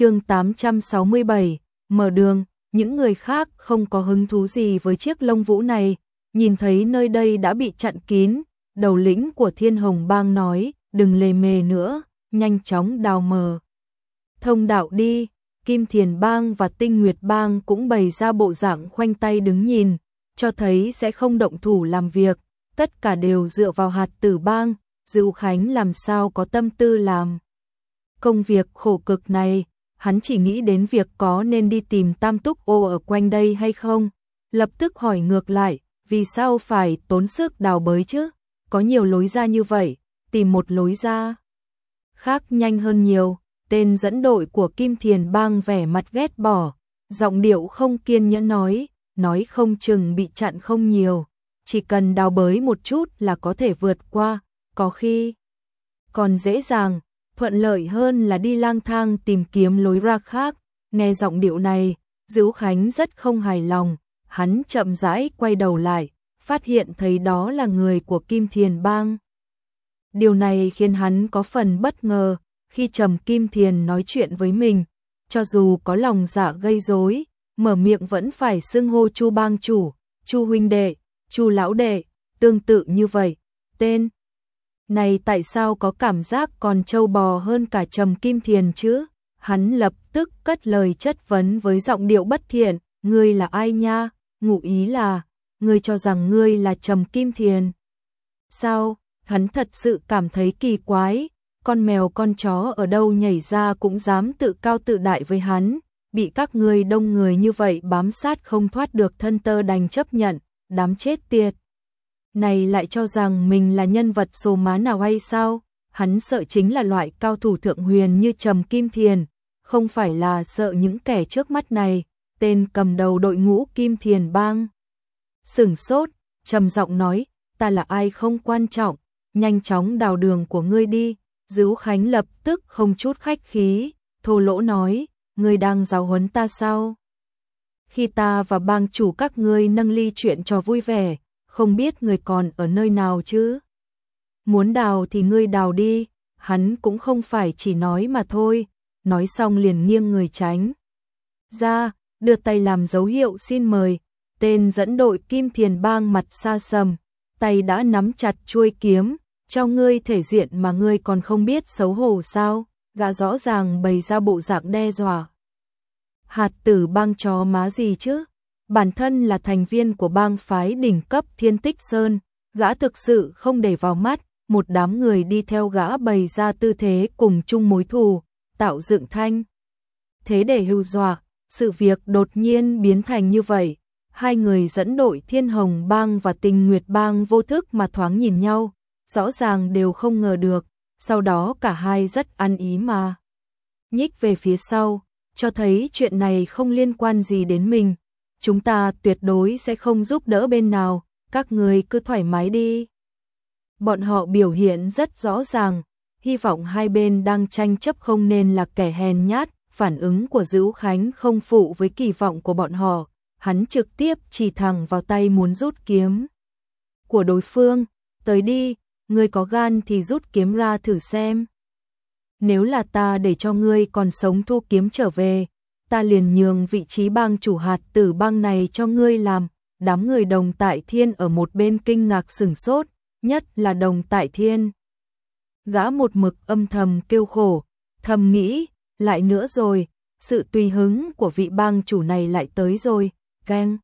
chương 867, mở đường, những người khác không có hứng thú gì với chiếc lông vũ này, nhìn thấy nơi đây đã bị chặn kín, đầu lĩnh của Thiên Hồng Bang nói, đừng lề mề nữa, nhanh chóng đào mờ. Thông đạo đi, Kim Thiền Bang và Tinh Nguyệt Bang cũng bày ra bộ dạng khoanh tay đứng nhìn, cho thấy sẽ không động thủ làm việc, tất cả đều dựa vào hạt tử bang, Dữu Khánh làm sao có tâm tư làm. Công việc khổ cực này, hắn chỉ nghĩ đến việc có nên đi tìm tam túc ô ở quanh đây hay không. Lập tức hỏi ngược lại, vì sao phải tốn sức đào bới chứ? Có nhiều lối ra như vậy, tìm một lối ra khác nhanh hơn nhiều. Tên dẫn đội của Kim Thiền Bang vẻ mặt ghét bỏ, giọng điệu không kiên nhẫn nói, nói không chừng bị chặn không nhiều, chỉ cần đào bới một chút là có thể vượt qua, có khi còn dễ dàng, thuận lợi hơn là đi lang thang tìm kiếm lối ra khác. Nghe giọng điệu này, Dữu Khánh rất không hài lòng, hắn chậm rãi quay đầu lại, phát hiện thấy đó là người của Kim Thiền Bang. Điều này khiến hắn có phần bất ngờ, khi Trầm Kim Thiền nói chuyện với mình, cho dù có lòng dạ gây rối, mở miệng vẫn phải xưng hô Chu Bang chủ, Chu huynh đệ, Chu lão đệ, tương tự như vậy. Tên này tại sao có cảm giác còn trâu bò hơn cả Trầm Kim Thiền chứ? Hắn lập tức cất lời chất vấn với giọng điệu bất thiện, ngươi là ai nha? Ngụ ý là, ngươi cho rằng ngươi là Trầm Kim Thiền. Sao? Hắn thật sự cảm thấy kỳ quái, con mèo con chó ở đâu nhảy ra cũng dám tự cao tự đại với hắn, bị các ngươi đông người như vậy bám sát không thoát được thân tơ đành chấp nhận, đám chết tiệt. Này lại cho rằng mình là nhân vật số má nào hay sao? Hắn sợ chính là loại cao thủ thượng huyền như Trầm Kim Thiền, không phải là sợ những kẻ trước mắt này, tên cầm đầu đội ngũ Kim Thiền bang. Sửng sốt, trầm giọng nói, ta là ai không quan trọng, nhanh chóng đào đường của ngươi đi. Dữu Khánh lập tức không chút khách khí, thô lỗ nói, ngươi đang giáo huấn ta sao? Khi ta và bang chủ các ngươi nâng ly chuyện cho vui vẻ, không biết người còn ở nơi nào chứ? Muốn đào thì ngươi đào đi, hắn cũng không phải chỉ nói mà thôi, nói xong liền nghiêng người tránh. Ra, đưa tay làm dấu hiệu xin mời, tên dẫn đội Kim Thiền Bang mặt xa sầm, tay đã nắm chặt chuôi kiếm, cho ngươi thể diện mà ngươi còn không biết xấu hổ sao, gã rõ ràng bày ra bộ dạng đe dọa. Hạt tử bang chó má gì chứ? Bản thân là thành viên của bang phái đỉnh cấp thiên tích sơn, gã thực sự không để vào mắt, một đám người đi theo gã bày ra tư thế cùng chung mối thù, tạo dựng thanh. Thế để hưu dọa, sự việc đột nhiên biến thành như vậy, hai người dẫn đội thiên hồng bang và tình nguyệt bang vô thức mà thoáng nhìn nhau, rõ ràng đều không ngờ được, sau đó cả hai rất ăn ý mà. Nhích về phía sau, cho thấy chuyện này không liên quan gì đến mình, chúng ta tuyệt đối sẽ không giúp đỡ bên nào, các người cứ thoải mái đi. Bọn họ biểu hiện rất rõ ràng, hy vọng hai bên đang tranh chấp không nên là kẻ hèn nhát, phản ứng của Dữu Khánh không phụ với kỳ vọng của bọn họ, hắn trực tiếp chỉ thẳng vào tay muốn rút kiếm của đối phương, tới đi, ngươi có gan thì rút kiếm ra thử xem. Nếu là ta để cho ngươi còn sống thu kiếm trở về, ta liền nhường vị trí bang chủ hạt tử bang này cho ngươi làm. Đám người đồng tại thiên ở một bên kinh ngạc sửng sốt, nhất là đồng tại thiên. Gã một mực âm thầm kêu khổ, thầm nghĩ, lại nữa rồi, sự tùy hứng của vị bang chủ này lại tới rồi, keng.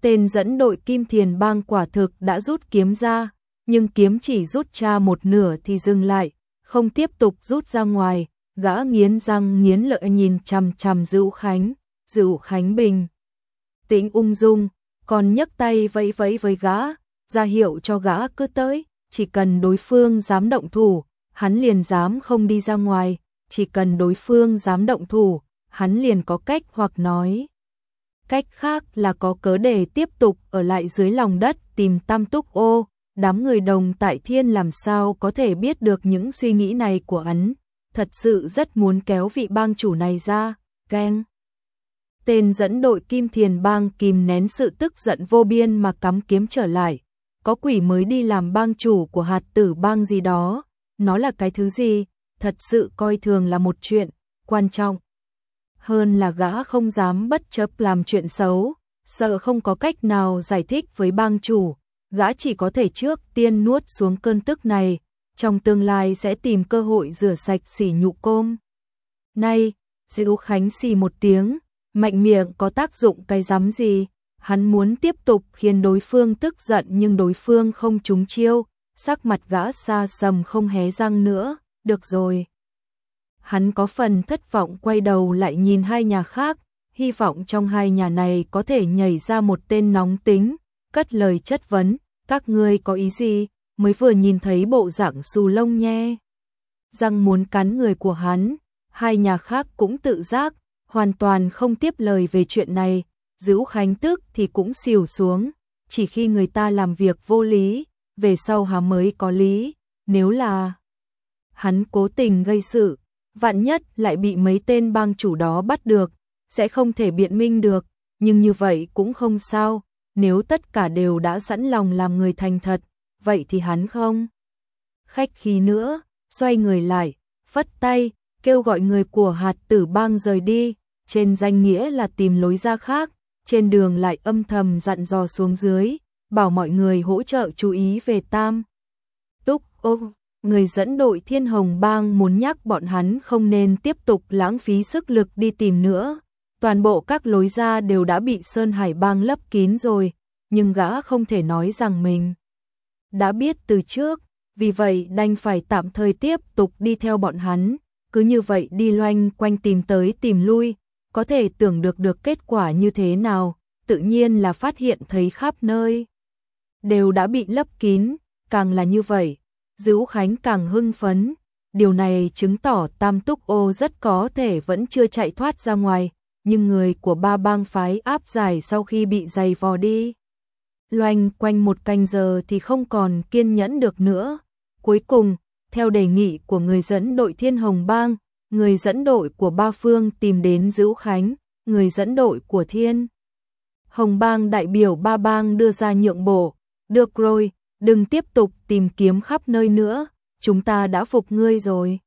Tên dẫn đội Kim Thiền bang quả thực đã rút kiếm ra, nhưng kiếm chỉ rút ra một nửa thì dừng lại, không tiếp tục rút ra ngoài, gã nghiến răng nghiến lợi nhìn chằm chằm Dữu Khánh, Dữu Khánh bình. Tĩnh ung dung, còn nhấc tay vẫy vẫy với gã, ra hiệu cho gã cứ tới, chỉ cần đối phương dám động thủ, hắn liền dám không đi ra ngoài, chỉ cần đối phương dám động thủ, hắn liền có cách hoặc nói. Cách khác là có cớ để tiếp tục ở lại dưới lòng đất tìm tam túc ô, đám người đồng tại thiên làm sao có thể biết được những suy nghĩ này của ấn, thật sự rất muốn kéo vị bang chủ này ra, ghen. Tên dẫn đội Kim Thiền bang kìm nén sự tức giận vô biên mà cắm kiếm trở lại, có quỷ mới đi làm bang chủ của hạt tử bang gì đó, nó là cái thứ gì, thật sự coi thường là một chuyện, quan trọng, hơn là gã không dám bất chấp làm chuyện xấu, sợ không có cách nào giải thích với bang chủ, gã chỉ có thể trước tiên nuốt xuống cơn tức này, trong tương lai sẽ tìm cơ hội rửa sạch sỉ nhục côm. Nay, Diệu Khánh xì một tiếng, mạnh miệng có tác dụng cái rắm gì, hắn muốn tiếp tục khiến đối phương tức giận nhưng đối phương không trúng chiêu, sắc mặt gã xa sầm không hé răng nữa, được rồi. Hắn có phần thất vọng quay đầu lại nhìn hai nhà khác, hy vọng trong hai nhà này có thể nhảy ra một tên nóng tính, cất lời chất vấn, các ngươi có ý gì, mới vừa nhìn thấy bộ dạng xù lông nhe. Răng muốn cắn người của hắn, hai nhà khác cũng tự giác, hoàn toàn không tiếp lời về chuyện này, giữ khánh tức thì cũng xỉu xuống, chỉ khi người ta làm việc vô lý, về sau hà mới có lý, nếu là hắn cố tình gây sự, vạn nhất lại bị mấy tên bang chủ đó bắt được, sẽ không thể biện minh được, nhưng như vậy cũng không sao, nếu tất cả đều đã sẵn lòng làm người thành thật, vậy thì hắn không. Khách khí nữa, xoay người lại, phất tay, kêu gọi người của hạt tử bang rời đi, trên danh nghĩa là tìm lối ra khác, trên đường lại âm thầm dặn dò xuống dưới, bảo mọi người hỗ trợ chú ý về Tam. Túc ô, người dẫn đội Thiên Hồng Bang muốn nhắc bọn hắn không nên tiếp tục lãng phí sức lực đi tìm nữa. Toàn bộ các lối ra đều đã bị Sơn Hải Bang lấp kín rồi, nhưng gã không thể nói rằng mình đã biết từ trước, vì vậy đành phải tạm thời tiếp tục đi theo bọn hắn, cứ như vậy đi loanh quanh tìm tới tìm lui, có thể tưởng được được kết quả như thế nào, tự nhiên là phát hiện thấy khắp nơi đều đã bị lấp kín, càng là như vậy, Dữ Khánh càng hưng phấn, điều này chứng tỏ Tam Túc Ô rất có thể vẫn chưa chạy thoát ra ngoài, nhưng người của ba bang phái áp giải sau khi bị giày vò đi. Loanh quanh một canh giờ thì không còn kiên nhẫn được nữa. Cuối cùng, theo đề nghị của người dẫn đội Thiên Hồng Bang, người dẫn đội của ba phương tìm đến Dữ Khánh, người dẫn đội của Thiên. Hồng Bang đại biểu ba bang đưa ra nhượng bộ, được rồi, đừng tiếp tục tìm kiếm khắp nơi nữa, chúng ta đã phục ngươi rồi.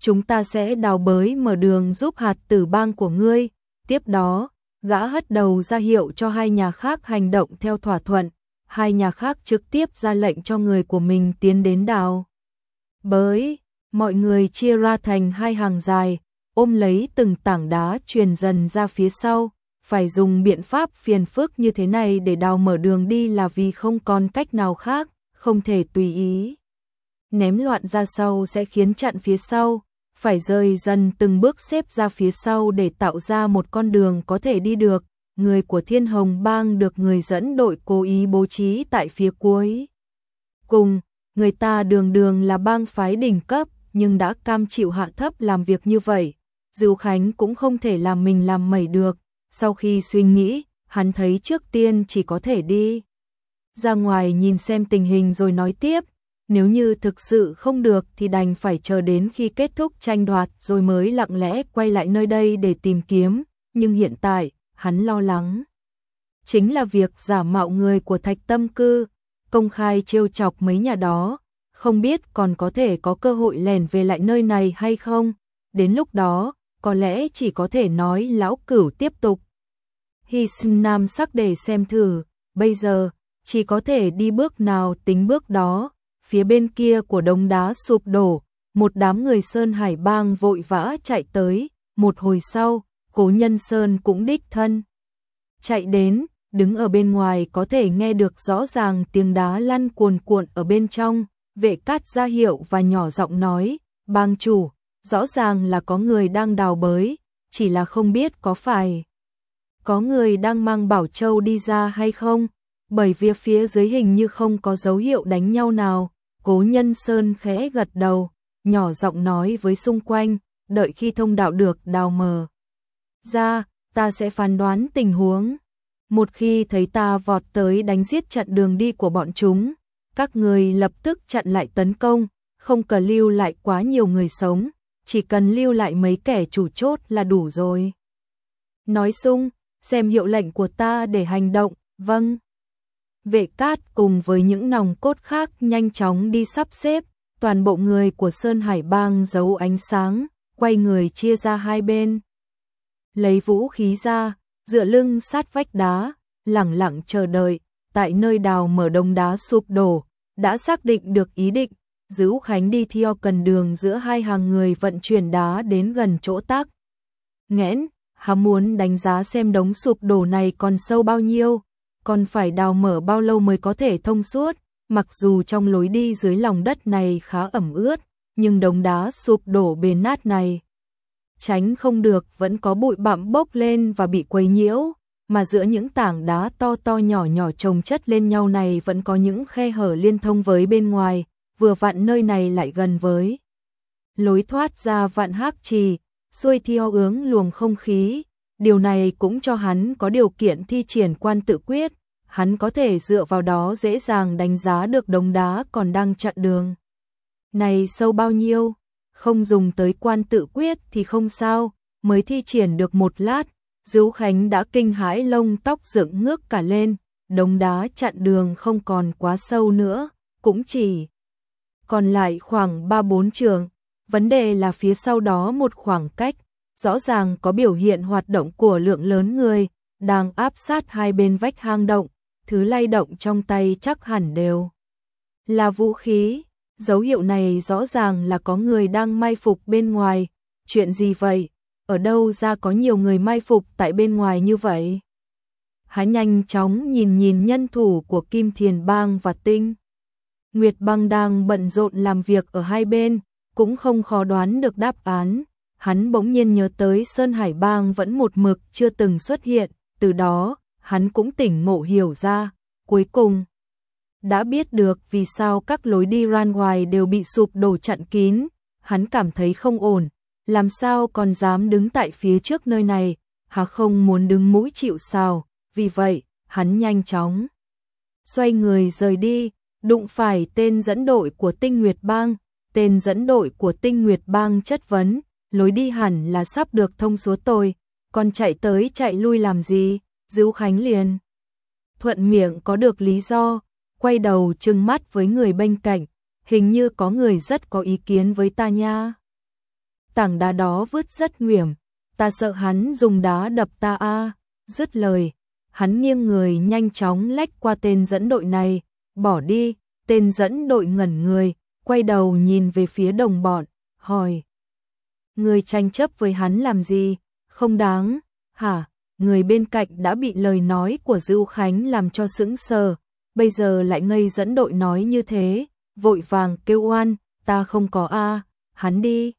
Chúng ta sẽ đào bới mở đường giúp hạt tử bang của ngươi, tiếp đó, gã hất đầu ra hiệu cho hai nhà khác hành động theo thỏa thuận, hai nhà khác trực tiếp ra lệnh cho người của mình tiến đến đào. Bới, mọi người chia ra thành hai hàng dài, ôm lấy từng tảng đá truyền dần ra phía sau, phải dùng biện pháp phiền phức như thế này để đào mở đường đi là vì không còn cách nào khác, không thể tùy ý. Ném loạn ra sau sẽ khiến chặn phía sau, phải rời dần từng bước xếp ra phía sau để tạo ra một con đường có thể đi được. Người của Thiên Hồng Bang được người dẫn đội cố ý bố trí tại phía cuối. Cùng, người ta đường đường là bang phái đỉnh cấp, nhưng đã cam chịu hạ thấp làm việc như vậy. Dư Khánh cũng không thể làm mình làm mẩy được, sau khi suy nghĩ, hắn thấy trước tiên chỉ có thể đi ra ngoài nhìn xem tình hình rồi nói tiếp, nếu như thực sự không được thì đành phải chờ đến khi kết thúc tranh đoạt rồi mới lặng lẽ quay lại nơi đây để tìm kiếm, nhưng hiện tại, hắn lo lắng. Chính là việc giả mạo người của thạch tâm cư, công khai trêu chọc mấy nhà đó, không biết còn có thể có cơ hội lèn về lại nơi này hay không, đến lúc đó, có lẽ chỉ có thể nói lão cửu tiếp tục. Hi sinh nam sắc để xem thử, bây giờ, chỉ có thể đi bước nào tính bước đó, phía bên kia của đống đá sụp đổ, một đám người Sơn Hải bang vội vã chạy tới, một hồi sau, cố nhân Sơn cũng đích thân. Chạy đến, đứng ở bên ngoài có thể nghe được rõ ràng tiếng đá lăn cuồn cuộn ở bên trong, vệ cát ra hiệu và nhỏ giọng nói, bang chủ, rõ ràng là có người đang đào bới, chỉ là không biết có phải có người đang mang bảo châu đi ra hay không, bởi vì phía dưới hình như không có dấu hiệu đánh nhau nào, cố nhân Sơn khẽ gật đầu, nhỏ giọng nói với xung quanh, đợi khi thông đạo được đào mờ. Ra, ta sẽ phán đoán tình huống. Một khi thấy ta vọt tới đánh giết chặn đường đi của bọn chúng, các người lập tức chặn lại tấn công, không cần lưu lại quá nhiều người sống, chỉ cần lưu lại mấy kẻ chủ chốt là đủ rồi. Nói sung, xem hiệu lệnh của ta để hành động, vâng. Vệ cát cùng với những nòng cốt khác nhanh chóng đi sắp xếp, toàn bộ người của Sơn Hải Bang giấu ánh sáng, quay người chia ra hai bên. lấy vũ khí ra, dựa lưng sát vách đá, lẳng lặng chờ đợi, tại nơi đào mở đông đá sụp đổ, đã xác định được ý định, giữ Khánh đi theo cần đường giữa hai hàng người vận chuyển đá đến gần chỗ tác. Nghẽn, hắn muốn đánh giá xem đống sụp đổ này còn sâu bao nhiêu, còn phải đào mở bao lâu mới có thể thông suốt, mặc dù trong lối đi dưới lòng đất này khá ẩm ướt, nhưng đống đá sụp đổ bề nát này. Tránh không được vẫn có bụi bặm bốc lên và bị quấy nhiễu, mà giữa những tảng đá to to nhỏ nhỏ chồng chất lên nhau này vẫn có những khe hở liên thông với bên ngoài, vừa vặn nơi này lại gần với. Lối thoát ra vạn hắc trì, xuôi theo hướng luồng không khí, điều này cũng cho hắn có điều kiện thi triển quan tự quyết, hắn có thể dựa vào đó dễ dàng đánh giá được đống đá còn đang chặn đường. Này sâu bao nhiêu, không dùng tới quan tự quyết thì không sao, mới thi triển được một lát, Dữu Khánh đã kinh hãi lông tóc dựng ngước cả lên, đống đá chặn đường không còn quá sâu nữa, cũng chỉ còn lại khoảng 3-4 trường, vấn đề là phía sau đó một khoảng cách, rõ ràng có biểu hiện hoạt động của lượng lớn người, đang áp sát hai bên vách hang động, thứ lay động trong tay chắc hẳn đều là vũ khí, dấu hiệu này rõ ràng là có người đang mai phục bên ngoài, chuyện gì vậy? Ở đâu ra có nhiều người mai phục tại bên ngoài như vậy? Hắn nhanh chóng nhìn nhìn nhân thủ của Kim Thiền Bang và Tinh. Nguyệt Bang đang bận rộn làm việc ở hai bên, cũng không khó đoán được đáp án. Hắn bỗng nhiên nhớ tới Sơn Hải Bang vẫn một mực chưa từng xuất hiện, từ đó, hắn cũng tỉnh ngộ hiểu ra, cuối cùng đã biết được vì sao các lối đi ran ngoài đều bị sụp đổ chặn kín, hắn cảm thấy không ổn, làm sao còn dám đứng tại phía trước nơi này, hà không muốn đứng mũi chịu sào, vì vậy, hắn nhanh chóng xoay người rời đi, đụng phải tên dẫn đội của Tinh Nguyệt Bang, tên dẫn đội của Tinh Nguyệt Bang chất vấn, lối đi hẳn là sắp được thông suốt tôi, còn chạy tới chạy lui làm gì, Dữu Khánh liền. Thuận miệng có được lý do, quay đầu trừng mắt với người bên cạnh, hình như có người rất có ý kiến với ta nha. Tảng đá đó vứt rất nguểm, ta sợ hắn dùng đá đập ta a. Dứt lời, hắn nghiêng người nhanh chóng lách qua tên dẫn đội này, bỏ đi, tên dẫn đội ngẩn người, quay đầu nhìn về phía đồng bọn, hỏi. Người tranh chấp với hắn làm gì? Không đáng, hả? Người bên cạnh đã bị lời nói của Dư Khánh làm cho sững sờ, bây giờ lại ngây dẫn đội nói như thế, vội vàng kêu oan, ta không có a, hắn đi.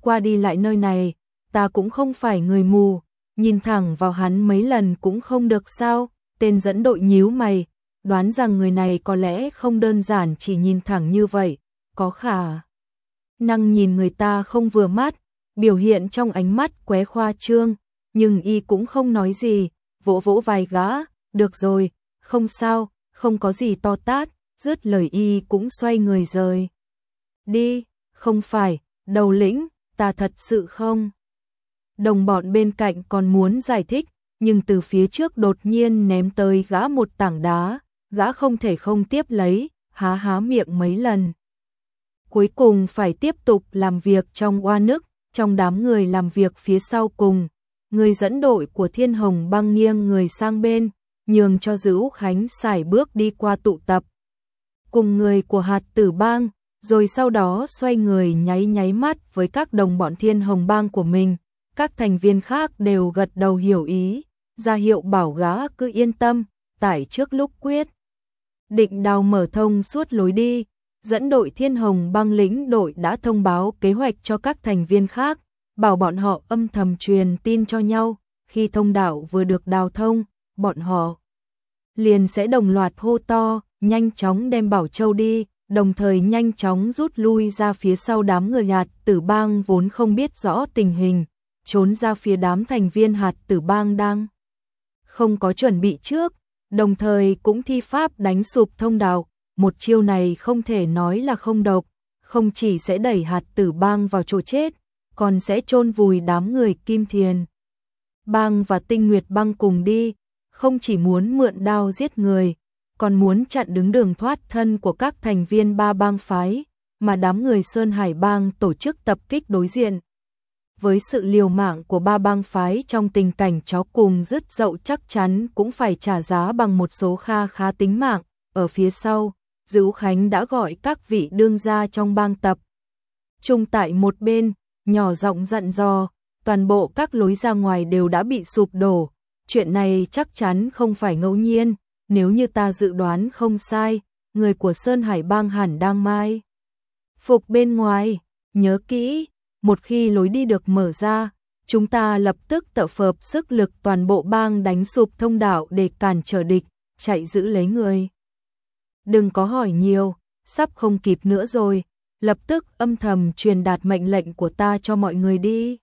Qua đi lại nơi này, ta cũng không phải người mù, nhìn thẳng vào hắn mấy lần cũng không được sao, tên dẫn đội nhíu mày, đoán rằng người này có lẽ không đơn giản chỉ nhìn thẳng như vậy, có khả năng nhìn người ta không vừa mắt, biểu hiện trong ánh mắt qué khoa trương, nhưng y cũng không nói gì, vỗ vỗ vai gã, được rồi, không sao, không có gì to tát, dứt lời y cũng xoay người rời. Đi, không phải, đầu lĩnh, ta thật sự không. Đồng bọn bên cạnh còn muốn giải thích, nhưng từ phía trước đột nhiên ném tới gã một tảng đá, gã không thể không tiếp lấy, há há miệng mấy lần. Cuối cùng phải tiếp tục làm việc trong oa nức, trong đám người làm việc phía sau cùng, người dẫn đội của Thiên Hồng băng nghiêng người sang bên, nhường cho Dữ Khánh xài bước đi qua tụ tập. Cùng người của hạt tử bang, rồi sau đó xoay người nháy nháy mắt với các đồng bọn Thiên Hồng bang của mình. Các thành viên khác đều gật đầu hiểu ý, ra hiệu bảo gã cứ yên tâm, tải trước lúc quyết. Định đào mở thông suốt lối đi, dẫn đội Thiên Hồng băng lĩnh đội đã thông báo kế hoạch cho các thành viên khác, bảo bọn họ âm thầm truyền tin cho nhau, khi thông đạo vừa được đào thông, bọn họ liền sẽ đồng loạt hô to, nhanh chóng đem Bảo Châu đi, đồng thời nhanh chóng rút lui ra phía sau đám người hạt tử bang vốn không biết rõ tình hình, trốn ra phía đám thành viên hạt tử bang đang không có chuẩn bị trước, đồng thời cũng thi pháp đánh sụp thông đạo, một chiêu này không thể nói là không độc, không chỉ sẽ đẩy hạt tử bang vào chỗ chết, còn sẽ chôn vùi đám người kim thiền. Bang và tinh nguyệt băng cùng đi, không chỉ muốn mượn đao giết người, còn muốn chặn đứng đường thoát thân của các thành viên ba bang phái, mà đám người Sơn Hải bang tổ chức tập kích đối diện. với sự liều mạng của ba bang phái trong tình cảnh chó cùng dứt dậu chắc chắn cũng phải trả giá bằng một số kha khá tính mạng. Ở phía sau, Dữ Khánh đã gọi các vị đương gia trong bang tập. Trung tại một bên, nhỏ giọng dặn dò, toàn bộ các lối ra ngoài đều đã bị sụp đổ. Chuyện này chắc chắn không phải ngẫu nhiên, nếu như ta dự đoán không sai, người của Sơn Hải bang hẳn đang mai. Phục bên ngoài, nhớ kỹ, một khi lối đi được mở ra, chúng ta lập tức tập phhợp sức lực toàn bộ bang đánh sụp thông đạo để cản trở địch, chạy giữ lấy người. Đừng có hỏi nhiều, sắp không kịp nữa rồi, lập tức âm thầm truyền đạt mệnh lệnh của ta cho mọi người đi.